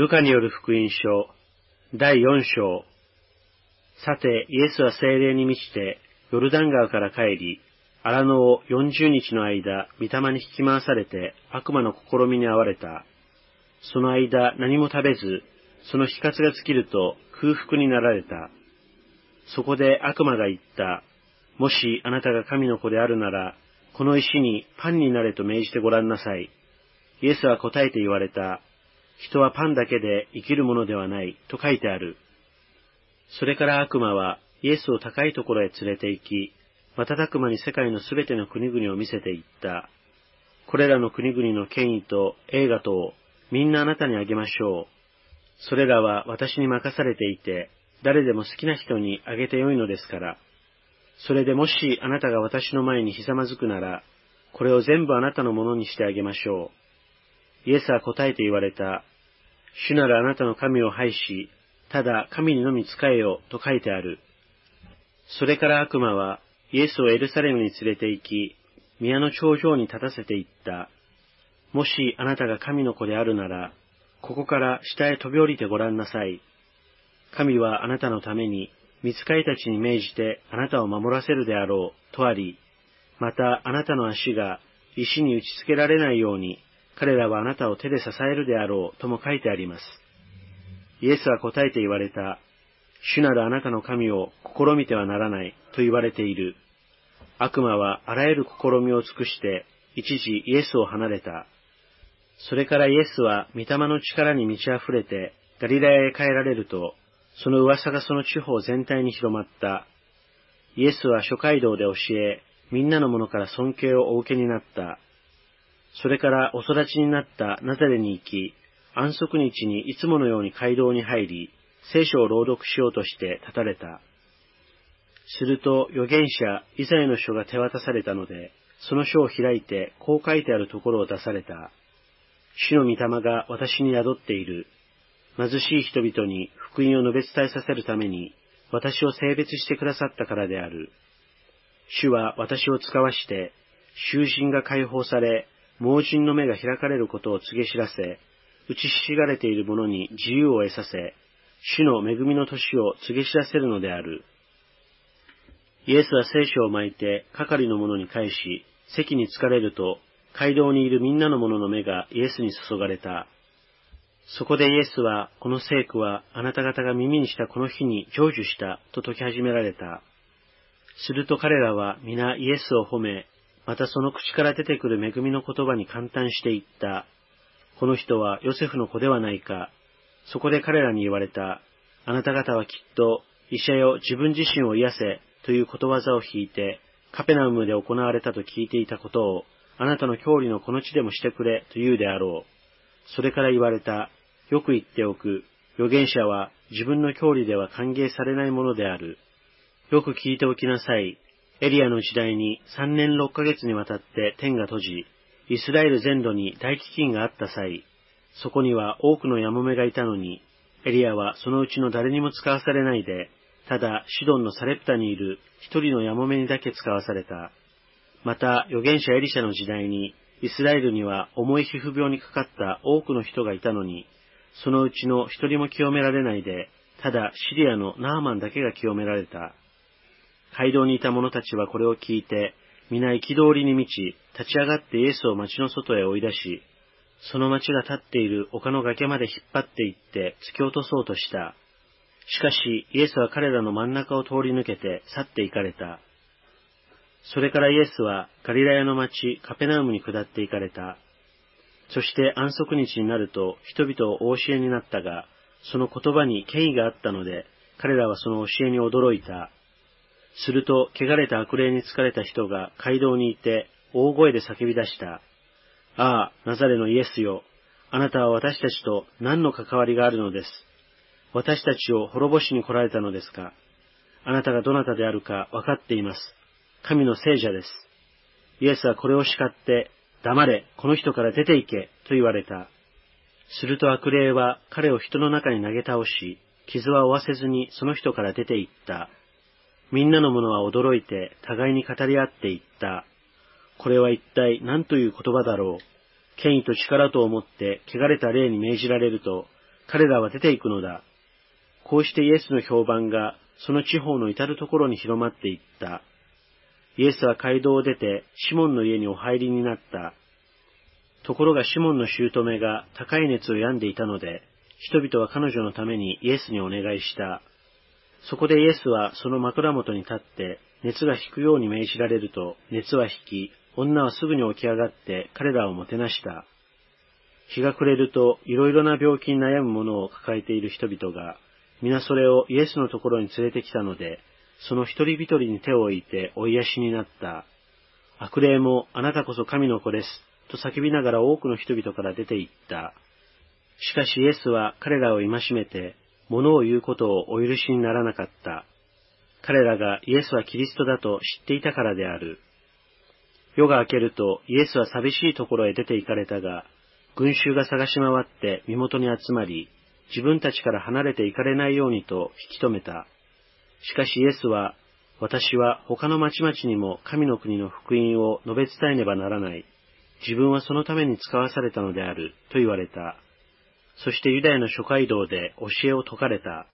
ルカによる福音書、第4章。さて、イエスは精霊に満ちて、ヨルダン川から帰り、荒野を40日の間、御霊に引き回されて、悪魔の試みに遭われた。その間、何も食べず、その死活が尽きると空腹になられた。そこで悪魔が言った。もしあなたが神の子であるなら、この石にパンになれと命じてごらんなさい。イエスは答えて言われた。人はパンだけで生きるものではないと書いてある。それから悪魔はイエスを高いところへ連れて行き、瞬く間に世界のすべての国々を見せていった。これらの国々の権威と映画とをみんなあなたにあげましょう。それらは私に任されていて、誰でも好きな人にあげてよいのですから。それでもしあなたが私の前にひざまずくなら、これを全部あなたのものにしてあげましょう。イエスは答えて言われた。主なるあなたの神を拝し、ただ神にのみ仕えよと書いてある。それから悪魔はイエスをエルサレムに連れて行き、宮の頂上に立たせて行った。もしあなたが神の子であるなら、ここから下へ飛び降りてごらんなさい。神はあなたのために、見つかいたちに命じてあなたを守らせるであろう、とあり、またあなたの足が石に打ちつけられないように、彼らはあなたを手で支えるであろう、とも書いてあります。イエスは答えて言われた。主なるあなたの神を試みてはならない、と言われている。悪魔はあらゆる試みを尽くして、一時イエスを離れた。それからイエスは御霊の力に満ち溢れてガリラヤへ帰られると、その噂がその地方全体に広まった。イエスは諸街道で教え、みんなの者から尊敬をお受けになった。それからお育ちになったナザレに行き、安息日にいつものように街道に入り、聖書を朗読しようとして立たれた。すると預言者イザヤの書が手渡されたので、その書を開いてこう書いてあるところを出された。主の御霊が私に宿っている。貧しい人々に福音を述べ伝えさせるために、私を性別してくださったからである。主は私を使わして、囚人が解放され、盲人の目が開かれることを告げ知らせ、打ちひしがれている者に自由を得させ、主の恵みの年を告げ知らせるのである。イエスは聖書を巻いて係の者に返し、席に疲れると街道にいるみんなの者の目がイエスに注がれた。そこでイエスは、この聖句はあなた方が耳にしたこの日に成就したと説き始められた。すると彼らは皆イエスを褒め、またその口から出てくる恵みの言葉に感嘆していった。この人はヨセフの子ではないか。そこで彼らに言われた。あなた方はきっと、医者よ自分自身を癒せということわざを引いて、カペナウムで行われたと聞いていたことをあなたの郷里のこの地でもしてくれと言うであろう。それから言われた。よく言っておく。預言者は自分の郷里では歓迎されないものである。よく聞いておきなさい。エリアの時代に3年6ヶ月にわたって天が閉じ、イスラエル全土に大飢饉があった際、そこには多くのヤモメがいたのに、エリアはそのうちの誰にも使わされないで、ただシドンのサレプタにいる一人のヤモメにだけ使わされた。また、預言者エリシャの時代に、イスラエルには重い皮膚病にかかった多くの人がいたのに、そのうちの一人も清められないで、ただシリアのナーマンだけが清められた。街道にいた者たちはこれを聞いて、皆憤りに満ち、立ち上がってイエスを町の外へ追い出し、その町が立っている丘の崖まで引っ張って行って突き落とそうとした。しかし、イエスは彼らの真ん中を通り抜けて去って行かれた。それからイエスはガリラヤの町カペナウムに下って行かれた。そして安息日になると人々をお教えになったが、その言葉に権威があったので、彼らはその教えに驚いた。すると、汚れた悪霊に疲れた人が街道にいて、大声で叫び出した。ああ、ナザレのイエスよ。あなたは私たちと何の関わりがあるのです？私たちを滅ぼしに来られたのですか？あなたがどなたであるか分かっています。神の聖者です。イエスはこれを叱って、黙れ、この人から出て行け、と言われた。すると悪霊は彼を人の中に投げ倒し、傷は負わせずにその人から出て行った。みんなの者は驚いて互いに語り合っていった。これは一体何という言葉だろう。権威と力と思って汚れた霊に命じられると、彼らは出て行くのだ。こうしてイエスの評判がその地方の至るところに広まっていった。イエスは街道を出てシモンの家にお入りになった。ところがシモンの姑が高い熱を病んでいたので、人々は彼女のためにイエスにお願いした。そこでイエスはその枕元に立って熱が引くように命じられると熱は引き、女はすぐに起き上がって彼らをもてなした。日が暮れるといろいろな病気に悩む者を抱えている人々が、皆それをイエスのところに連れてきたので、その一人一人に手を置いて追いやしになった。悪霊もあなたこそ神の子です、と叫びながら多くの人々から出て行った。しかしイエスは彼らを戒めて、物を言うことをお許しにならなかった。彼らがイエスはキリストだと知っていたからである。夜が明けるとイエスは寂しいところへ出て行かれたが、群衆が探し回って身元に集まり、自分たちから離れて行かれないようにと引き止めた。しかしイエスは、私は他の町々にも神の国の福音を述べ伝えねばならない。自分はそのために使わされたのである、と言われた。そしてユダヤの諸街道で教えを説かれた。